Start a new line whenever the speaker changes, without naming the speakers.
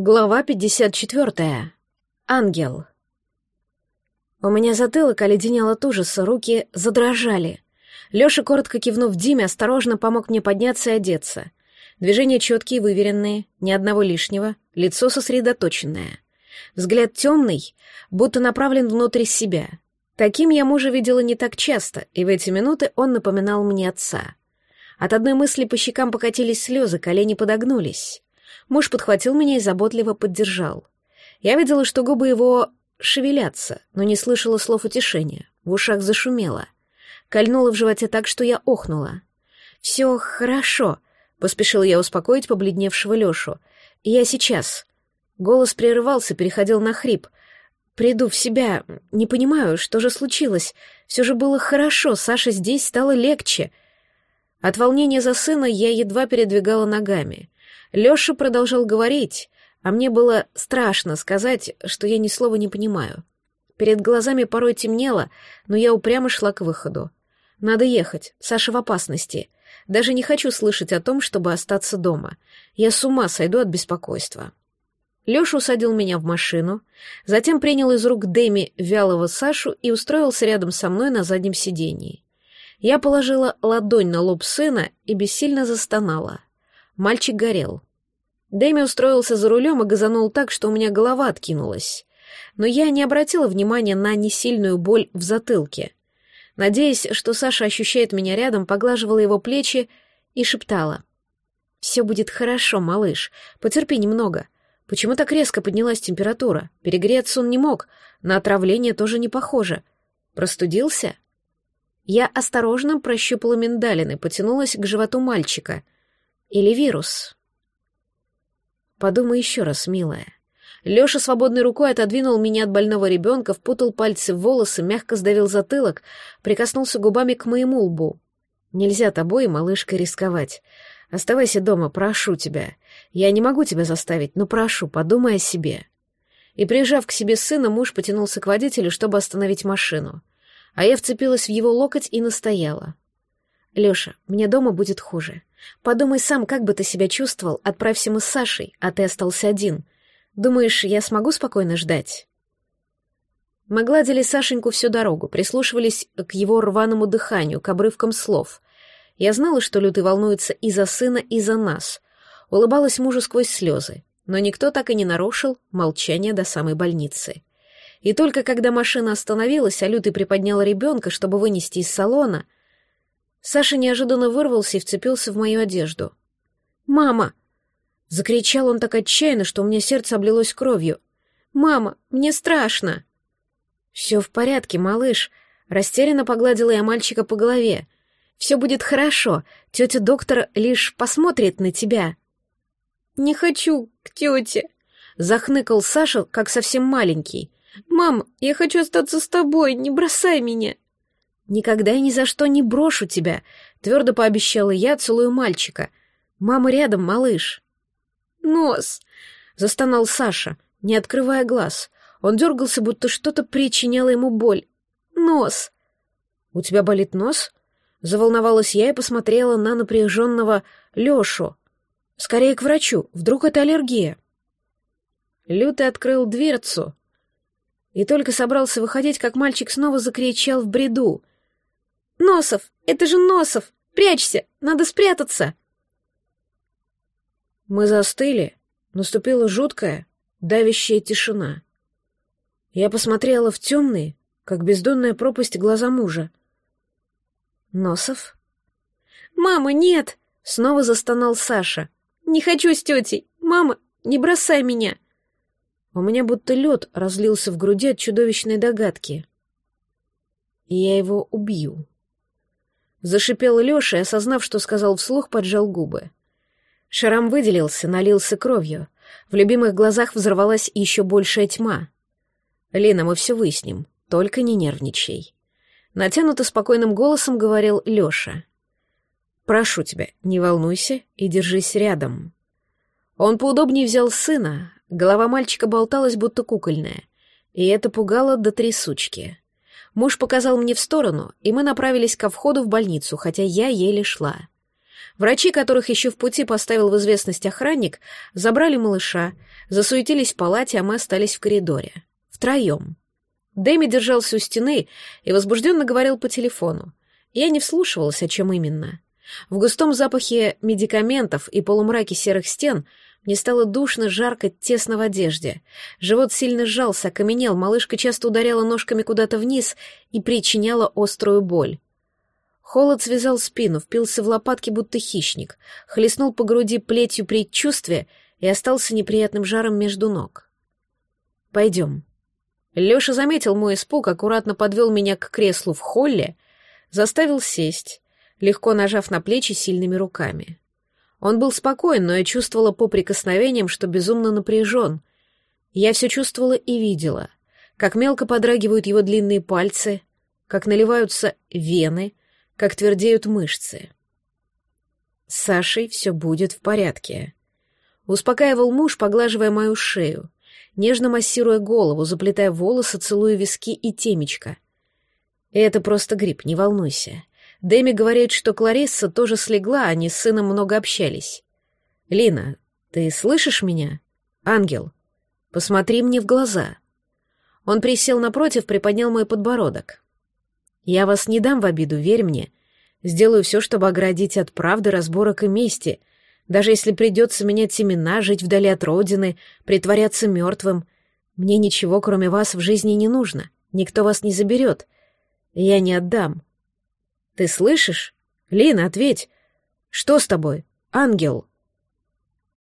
Глава 54. Ангел. У меня затылок оледенел от ужаса, руки задрожали. Лёша, коротко кивнув Диме, осторожно помог мне подняться и одеться. Движения четкие, выверенные, ни одного лишнего, лицо сосредоточенное. Взгляд темный, будто направлен внутрь себя. Таким я мужа видела не так часто, и в эти минуты он напоминал мне отца. От одной мысли по щекам покатились слезы, колени подогнулись. Муж подхватил меня и заботливо поддержал. Я видела, что губы его шевелятся, но не слышала слов утешения. В ушах зашумело. Кольнуло в животе так, что я охнула. «Все хорошо», — поспешил я успокоить побледневшего Лешу. «Я сейчас». Голос прерывался, переходил на хрип. «Приду в себя. Не понимаю, что же случилось. Все же было хорошо, Саша здесь стало легче». От волнения за сына я едва передвигала ногами. Лёша продолжал говорить, а мне было страшно сказать, что я ни слова не понимаю. Перед глазами порой темнело, но я упрямо шла к выходу. Надо ехать, Саша в опасности. Даже не хочу слышать о том, чтобы остаться дома. Я с ума сойду от беспокойства. Лёша усадил меня в машину, затем принял из рук Дэми вялого Сашу и устроился рядом со мной на заднем сидении. Я положила ладонь на лоб сына и бессильно застонала. Мальчик горел. Дэми устроился за рулем и газанул так, что у меня голова откинулась. Но я не обратила внимания на несильную боль в затылке. Надеясь, что Саша ощущает меня рядом, поглаживала его плечи и шептала. «Все будет хорошо, малыш. Потерпи немного. Почему так резко поднялась температура? Перегреться он не мог. На отравление тоже не похоже. Простудился?» Я осторожно прощупала миндалины, потянулась к животу мальчика — или вирус? Подумай еще раз, милая. Леша свободной рукой отодвинул меня от больного ребенка, впутал пальцы в волосы, мягко сдавил затылок, прикоснулся губами к моему лбу. Нельзя тобой, малышкой, рисковать. Оставайся дома, прошу тебя. Я не могу тебя заставить, но прошу, подумай о себе. И прижав к себе сына, муж потянулся к водителю, чтобы остановить машину. А я вцепилась в его локоть и настояла. «Лёша, мне дома будет хуже. Подумай сам, как бы ты себя чувствовал, отправься мы с Сашей, а ты остался один. Думаешь, я смогу спокойно ждать?» Мы гладили Сашеньку всю дорогу, прислушивались к его рваному дыханию, к обрывкам слов. Я знала, что Лютый волнуется и за сына, и за нас. Улыбалась мужу сквозь слезы, но никто так и не нарушил молчание до самой больницы. И только когда машина остановилась, а Лютый приподнял ребенка, чтобы вынести из салона — Саша неожиданно вырвался и вцепился в мою одежду. «Мама!» Закричал он так отчаянно, что у меня сердце облилось кровью. «Мама, мне страшно!» «Все в порядке, малыш», — растерянно погладила я мальчика по голове. «Все будет хорошо, тетя доктор лишь посмотрит на тебя». «Не хочу к тете», — захныкал Саша, как совсем маленький. «Мам, я хочу остаться с тобой, не бросай меня». «Никогда и ни за что не брошу тебя», — твердо пообещала я, целую мальчика. «Мама рядом, малыш». «Нос!» — застонал Саша, не открывая глаз. Он дергался, будто что-то причиняло ему боль. «Нос!» «У тебя болит нос?» Заволновалась я и посмотрела на напряженного Лешу. «Скорее к врачу, вдруг это аллергия?» Лютый открыл дверцу и только собрался выходить, как мальчик снова закричал в бреду. «Носов! Это же Носов! Прячься! Надо спрятаться!» Мы застыли. Наступила жуткая, давящая тишина. Я посмотрела в темные, как бездонная пропасть, глаза мужа. «Носов?» «Мама, нет!» — снова застонал Саша. «Не хочу с тетей! Мама, не бросай меня!» У меня будто лед разлился в груди от чудовищной догадки. «Я его убью». Зашипел Лёша и, осознав, что сказал вслух, поджал губы. Шрам выделился, налился кровью. В любимых глазах взорвалась еще большая тьма. «Лина, мы все выясним, только не нервничай». Натянуто спокойным голосом говорил Лёша. «Прошу тебя, не волнуйся и держись рядом». Он поудобнее взял сына, голова мальчика болталась, будто кукольная, и это пугало до трясучки. Муж показал мне в сторону, и мы направились ко входу в больницу, хотя я еле шла. Врачи, которых еще в пути поставил в известность охранник, забрали малыша, засуетились в палате, а мы остались в коридоре. Втроем. Дэми держался у стены и возбужденно говорил по телефону. Я не вслушивалась, о чем именно. В густом запахе медикаментов и полумраке серых стен мне стало душно, жарко, тесно в одежде. Живот сильно сжался, окаменел, малышка часто ударяла ножками куда-то вниз и причиняла острую боль. Холод связал спину, впился в лопатки, будто хищник, хлестнул по груди плетью предчувствия и остался неприятным жаром между ног. «Пойдем». Лёша заметил мой испуг, аккуратно подвел меня к креслу в холле, заставил сесть, легко нажав на плечи сильными руками. Он был спокоен, но я чувствовала по прикосновениям, что безумно напряжен. Я все чувствовала и видела, как мелко подрагивают его длинные пальцы, как наливаются вены, как твердеют мышцы. С Сашей все будет в порядке. Успокаивал муж, поглаживая мою шею, нежно массируя голову, заплетая волосы, целуя виски и темечко. Это просто грипп, не волнуйся. Дэми говорит, что Кларисса тоже слегла, они с сыном много общались. «Лина, ты слышишь меня? Ангел, посмотри мне в глаза». Он присел напротив, приподнял мой подбородок. «Я вас не дам в обиду, верь мне. Сделаю все, чтобы оградить от правды, разборок и мести, даже если придется менять имена, жить вдали от родины, притворяться мертвым. Мне ничего, кроме вас, в жизни не нужно. Никто вас не заберет. Я не отдам. Ты слышишь? Лина, ответь. Что с тобой? Ангел.